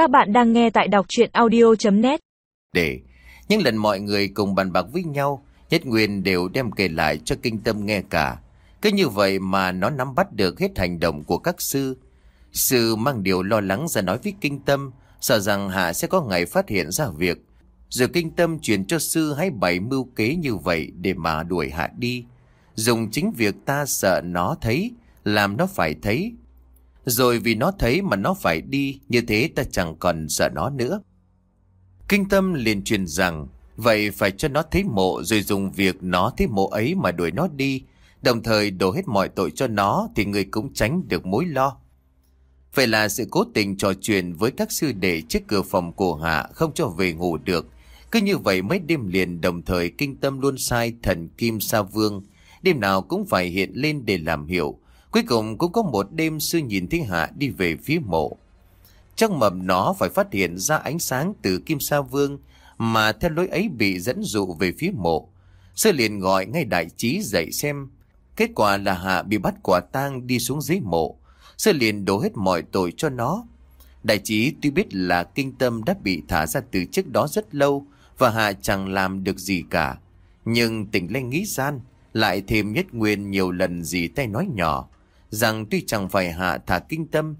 Các bạn đang nghe tại đọc chuyện audio.net Để những lần mọi người cùng bàn bạc với nhau, Nhất Nguyên đều đem kể lại cho kinh tâm nghe cả. Cứ như vậy mà nó nắm bắt được hết hành động của các sư. Sư mang điều lo lắng ra nói với kinh tâm, sợ rằng Hạ sẽ có ngày phát hiện ra việc. Rồi kinh tâm truyền cho sư hãy bày mưu kế như vậy để mà đuổi Hạ đi. Dùng chính việc ta sợ nó thấy, làm nó phải thấy. Rồi vì nó thấy mà nó phải đi, như thế ta chẳng còn sợ nó nữa. Kinh tâm liền truyền rằng, vậy phải cho nó thấy mộ rồi dùng việc nó thấy mộ ấy mà đuổi nó đi, đồng thời đổ hết mọi tội cho nó thì người cũng tránh được mối lo. Vậy là sự cố tình trò chuyện với các sư đệ trước cửa phòng của Hạ không cho về ngủ được. Cứ như vậy mấy đêm liền đồng thời kinh tâm luôn sai thần Kim Sa Vương. Đêm nào cũng phải hiện lên để làm hiệu. Cuối cùng cũng có một đêm sư nhìn thấy Hạ đi về phía mộ. Trong mầm nó phải phát hiện ra ánh sáng từ Kim Sa Vương mà theo lối ấy bị dẫn dụ về phía mộ. Sư liền gọi ngay đại trí dậy xem. Kết quả là Hạ bị bắt quả tang đi xuống dưới mộ. Sư liền đổ hết mọi tội cho nó. Đại trí tuy biết là kinh tâm đã bị thả ra từ trước đó rất lâu và Hạ chẳng làm được gì cả. Nhưng tỉnh lên nghĩ gian, lại thêm nhất nguyên nhiều lần gì tay nói nhỏ, rằng tuy chẳng phải Hạ thả kinh tâm,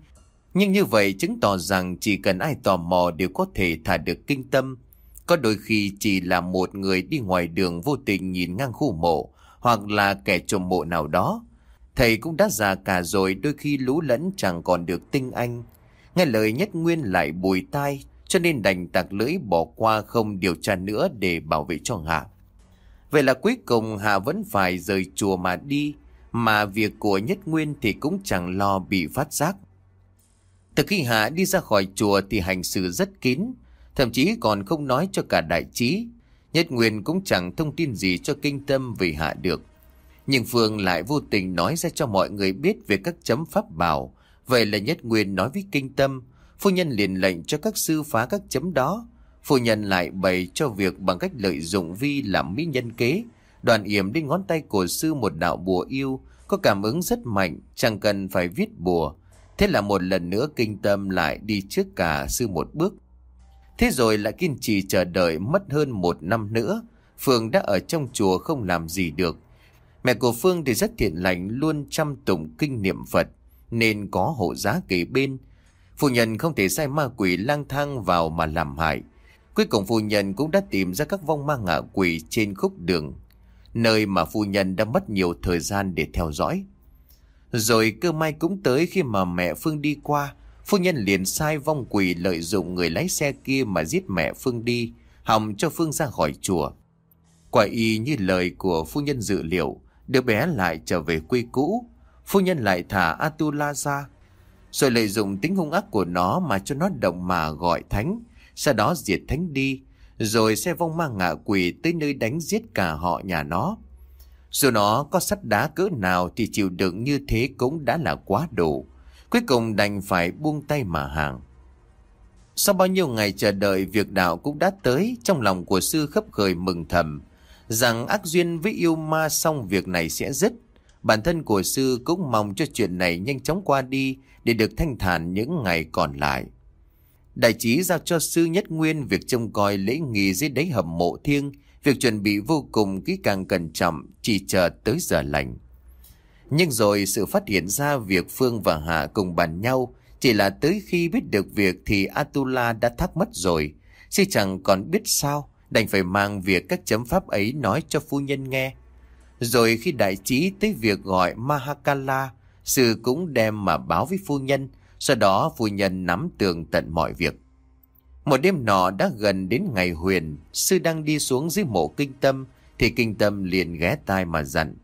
nhưng như vậy chứng tỏ rằng chỉ cần ai tò mò đều có thể thả được kinh tâm. Có đôi khi chỉ là một người đi ngoài đường vô tình nhìn ngang khu mộ, hoặc là kẻ trộm mộ nào đó. Thầy cũng đã già cả rồi đôi khi lú lẫn chẳng còn được tinh anh. Nghe lời nhất nguyên lại bùi tai, cho nên đành tạc lưỡi bỏ qua không điều tra nữa để bảo vệ cho Hạ. Vậy là cuối cùng Hạ vẫn phải rời chùa mà đi, mà việc của nhất nguyên thì cũng chẳng lo bị phát giác. Từ khi Hạ đi ra khỏi chùa thì hành xử rất kín, thậm chí còn không nói cho cả đại trí. Nhất Nguyên cũng chẳng thông tin gì cho kinh tâm về Hạ được. Nhưng Phương lại vô tình nói ra cho mọi người biết về các chấm pháp bảo. Vậy là Nhất Nguyên nói với kinh tâm, phu nhân liền lệnh cho các sư phá các chấm đó. Phu nhân lại bày cho việc bằng cách lợi dụng vi làm mỹ nhân kế. Đoàn yểm đến ngón tay của sư một đạo bùa yêu, có cảm ứng rất mạnh, chẳng cần phải viết bùa. Thế là một lần nữa kinh tâm lại đi trước cả sư một bước. Thế rồi lại kiên trì chờ đợi mất hơn một năm nữa. Phương đã ở trong chùa không làm gì được. Mẹ của Phương thì rất thiện lành luôn chăm tụng kinh niệm Phật nên có hộ giá kề bên. Phu nhân không thể sai ma quỷ lang thang vào mà làm hại. Cuối cùng phu nhân cũng đã tìm ra các vong ma ngạ quỷ trên khúc đường, nơi mà phu nhân đã mất nhiều thời gian để theo dõi. Rồi cơ may cũng tới khi mà mẹ Phương đi qua, phu nhân liền sai vong quỷ lợi dụng người lái xe kia mà giết mẹ Phương đi, hòng cho Phương ra khỏi chùa. Quả y như lời của phu nhân dự liệu, đứa bé lại trở về quê cũ, phu nhân lại thả Atula ra, rồi lợi dụng tính hung ác của nó mà cho nó động mà gọi thánh, sau đó diệt thánh đi, rồi xe vong ma ngạ quỷ tới nơi đánh giết cả họ nhà nó. Dù nó có sắt đá cỡ nào thì chịu đựng như thế cũng đã là quá đủ. Cuối cùng đành phải buông tay mà hàng. Sau bao nhiêu ngày chờ đợi việc đạo cũng đã tới, trong lòng của sư khấp khởi mừng thầm, rằng ác duyên với yêu ma xong việc này sẽ dứt. Bản thân của sư cũng mong cho chuyện này nhanh chóng qua đi để được thanh thản những ngày còn lại. Đại trí giao cho sư nhất nguyên việc trông coi lễ nghi dưới đáy hầm mộ thiêng, việc chuẩn bị vô cùng kỹ càng cẩn trọng, chỉ chờ tới giờ lành. Nhưng rồi sự phát hiện ra việc Phương và Hạ cùng bàn nhau, chỉ là tới khi biết được việc thì Atula đã thắc mất rồi. Sư chẳng còn biết sao, đành phải mang việc các chấm pháp ấy nói cho phu nhân nghe. Rồi khi đại trí tới việc gọi Mahakala, sư cũng đem mà báo với phu nhân, sau đó phu nhân nắm tường tận mọi việc. Một đêm nọ đã gần đến ngày huyền, sư đang đi xuống dưới mộ kinh tâm, thì kinh tâm liền ghé tai mà dặn.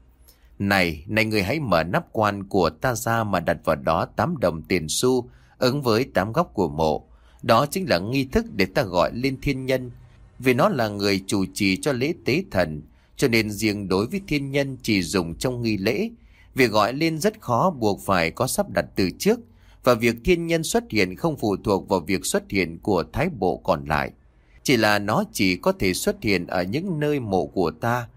Này, này người hãy mở nắp quan của ta ra mà đặt vào đó 8 đồng tiền xu, ứng với 8 góc của mộ. Đó chính là nghi thức để ta gọi lên thiên nhân. Vì nó là người chủ trì cho lễ tế thần, cho nên riêng đối với thiên nhân chỉ dùng trong nghi lễ. Việc gọi lên rất khó buộc phải có sắp đặt từ trước, và việc thiên nhân xuất hiện không phụ thuộc vào việc xuất hiện của thái bộ còn lại. Chỉ là nó chỉ có thể xuất hiện ở những nơi mộ của ta.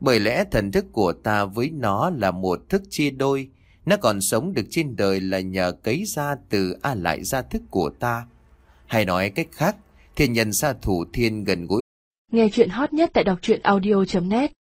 Bởi lẽ thần thức của ta với nó là một thức chia đôi. Nó còn sống được trên đời là nhờ cấy ra từ A lại ra thức của ta. Hay nói cách khác, thiên nhân sa thủ thiên gần gũi. Nghe chuyện hot nhất tại đọc truyện audio.net